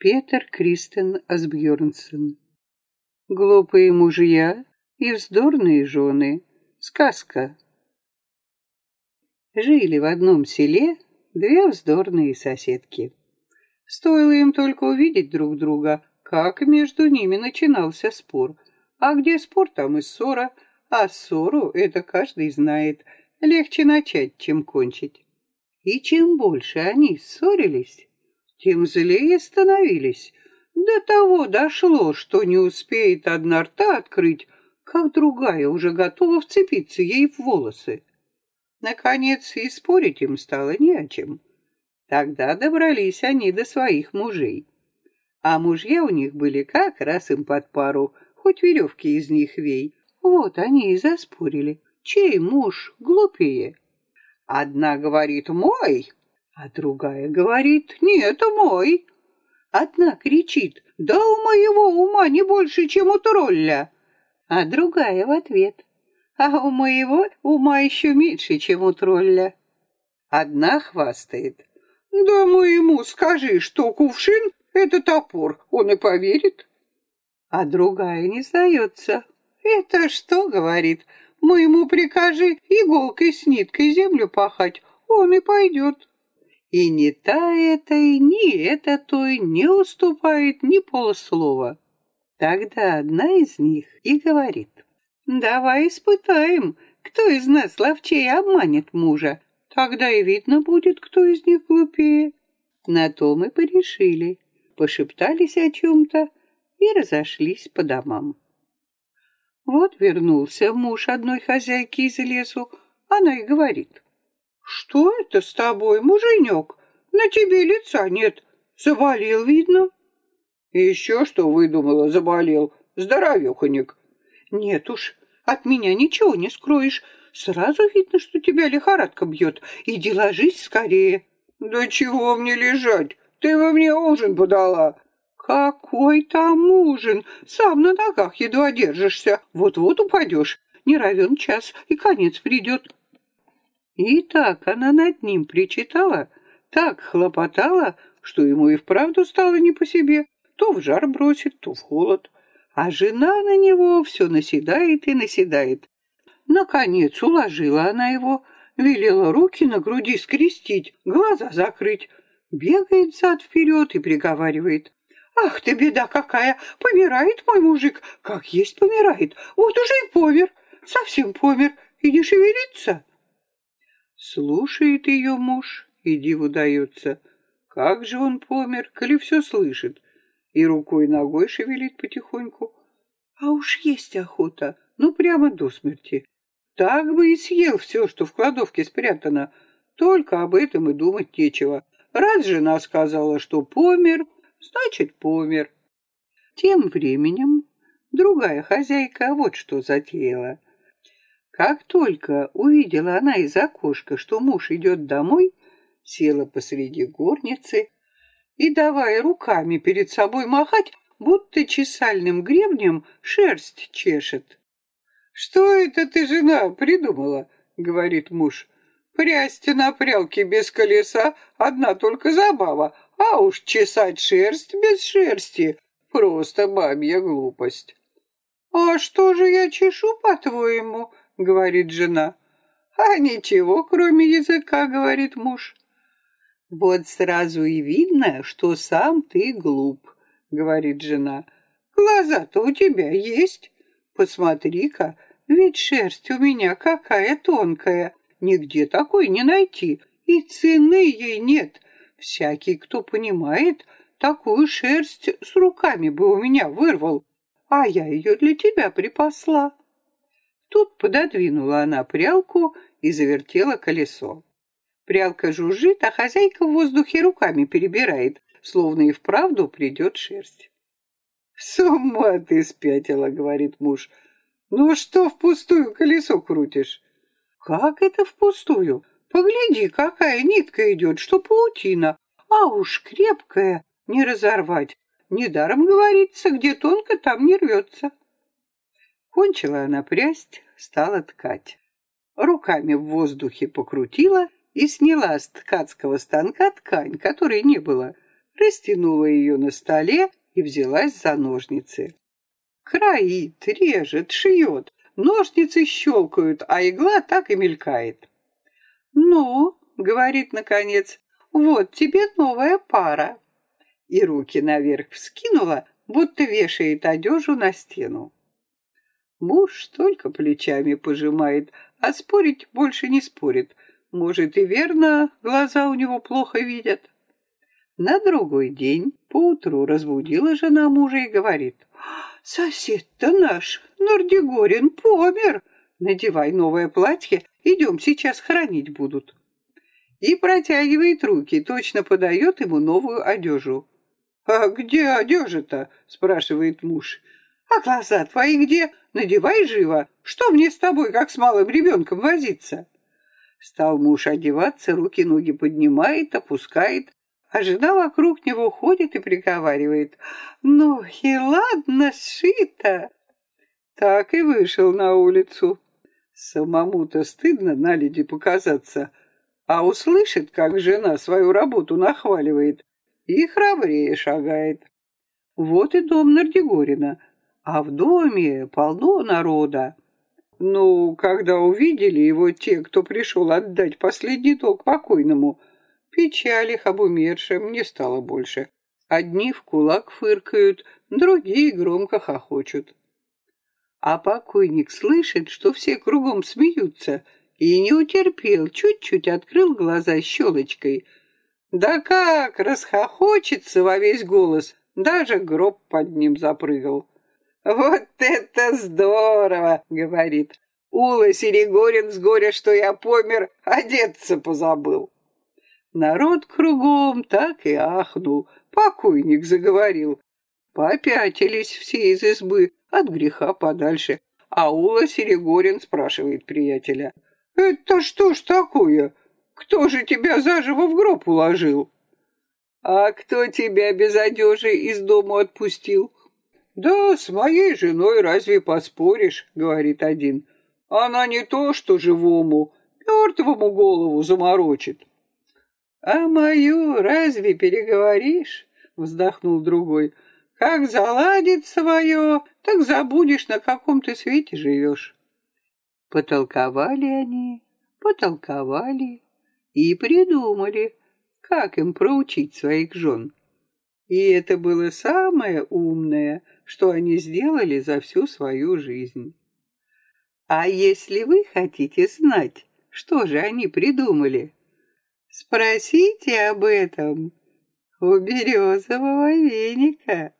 Петер Кристен Асбьернсен. Глупые мужья и вздорные жены. Сказка. Жили в одном селе две вздорные соседки. Стоило им только увидеть друг друга, как между ними начинался спор. А где спор, там и ссора, а ссору это каждый знает. Легче начать, чем кончить. И чем больше они ссорились, тем злее становились. До того дошло, что не успеет одна рта открыть, как другая уже готова вцепиться ей в волосы. Наконец, и спорить им стало не о чем. Тогда добрались они до своих мужей. А мужья у них были как раз им под пару, хоть веревки из них вей. Вот они и заспорили. Чей муж глупее? Одна говорит «мой», а другая говорит «нет, мой». Одна кричит «да у моего ума не больше, чем у тролля», а другая в ответ «а у моего ума еще меньше, чем у тролля». Одна хвастает «да моему скажи, что кувшин — это топор, он и поверит». А другая не сдается. «Это что?» — говорит. «Моему прикажи иголкой с ниткой землю пахать, он и пойдет». И ни та этой, ни эта той не уступает ни полуслова. Тогда одна из них и говорит, «Давай испытаем, кто из нас ловчей обманет мужа. Тогда и видно будет, кто из них глупее». На то мы порешили, пошептались о чем-то и разошлись по домам. Вот вернулся муж одной хозяйки из лесу, она и говорит, «Что это с тобой, муженек? На тебе лица нет. Заболел, видно?» «И еще что выдумала, заболел? Здоровеханик!» «Нет уж, от меня ничего не скроешь. Сразу видно, что тебя лихорадка бьет. Иди ложись скорее». «Да чего мне лежать? Ты во мне ужин подала. «Какой там ужин? Сам на ногах едва держишься. Вот-вот упадешь. Не равен час, и конец придет». И так она над ним причитала, так хлопотала, что ему и вправду стало не по себе. То в жар бросит, то в холод. А жена на него все наседает и наседает. Наконец уложила она его, велела руки на груди скрестить, глаза закрыть. Бегает зад-вперед и приговаривает. «Ах ты, беда какая! Помирает мой мужик! Как есть помирает! Вот уже и помер! Совсем помер! И не шевелится!» Слушает ее муж, и диву дается. Как же он помер, коли все слышит, и рукой ногой шевелит потихоньку. А уж есть охота, ну прямо до смерти. Так бы и съел все, что в кладовке спрятано, только об этом и думать нечего. Раз жена сказала, что помер, значит, помер. Тем временем другая хозяйка вот что затеяла. Как только увидела она из окошка, что муж идет домой, села посреди горницы и, давая руками перед собой махать, будто чесальным гребнем шерсть чешет. «Что это ты, жена, придумала?» — говорит муж. «Прясть на прялке без колеса — одна только забава, а уж чесать шерсть без шерсти — просто бабья глупость». «А что же я чешу, по-твоему?» — говорит жена. «А ничего, кроме языка», — говорит муж. «Вот сразу и видно, что сам ты глуп», — говорит жена. «Глаза-то у тебя есть. Посмотри-ка, ведь шерсть у меня какая тонкая. Нигде такой не найти, и цены ей нет. Всякий, кто понимает, такую шерсть с руками бы у меня вырвал, а я ее для тебя припасла». Тут пододвинула она прялку и завертела колесо. Прялка жужжит, а хозяйка в воздухе руками перебирает, словно и вправду придет шерсть. «С ума ты спятила», — говорит муж. «Ну что впустую колесо крутишь?» «Как это впустую? Погляди, какая нитка идет, что паутина, а уж крепкая, не разорвать. Недаром говорится, где тонко, там не рвется». Кончила она прясть, стала ткать. Руками в воздухе покрутила и сняла с ткацкого станка ткань, которой не было. растянула ее на столе и взялась за ножницы. Кроит, режет, шьет, ножницы щелкают, а игла так и мелькает. «Ну, — говорит наконец, — вот тебе новая пара». И руки наверх вскинула, будто вешает одежу на стену. Муж только плечами пожимает, а спорить больше не спорит. Может, и верно, глаза у него плохо видят. На другой день поутру разбудила жена мужа и говорит, «Сосед-то наш, Нордигорин, помер. Надевай новое платье, идем, сейчас хранить будут». И протягивает руки, точно подает ему новую одежу. «А где одежа-то?» — спрашивает муж. «А глаза твои где? Надевай живо. Что мне с тобой, как с малым ребенком, возиться?» Стал муж одеваться, руки-ноги поднимает, опускает, а жена вокруг него ходит и приговаривает. «Ну и ладно, сшито!» Так и вышел на улицу. Самому-то стыдно на люди показаться, а услышит, как жена свою работу нахваливает, и храбрее шагает. Вот и дом Нардигорина, а в доме полно народа. Ну, когда увидели его те, кто пришел отдать последний долг покойному, печали их об умершем не стало больше. Одни в кулак фыркают, другие громко хохочут. А покойник слышит, что все кругом смеются, и не утерпел, чуть-чуть открыл глаза щелочкой — да как, расхохочется во весь голос, даже гроб под ним запрыгал. «Вот это здорово!» — говорит. «Ула Серегорин с горя, что я помер, одеться позабыл». Народ кругом так и ахнул. Покойник заговорил. Попятились все из избы, от греха подальше. А Ула Серегорин спрашивает приятеля. «Это что ж такое? Кто же тебя заживо в гроб уложил? А кто тебя без одежи из дома отпустил? Да с моей женой разве поспоришь, говорит один. Она не то, что живому, мертвому голову заморочит. А мою разве переговоришь? Вздохнул другой. Как заладит свое, так забудешь, на каком ты свете живешь. Потолковали они, потолковали и придумали, как им проучить своих жен. И это было самое умное, что они сделали за всю свою жизнь. А если вы хотите знать, что же они придумали, спросите об этом у березового веника.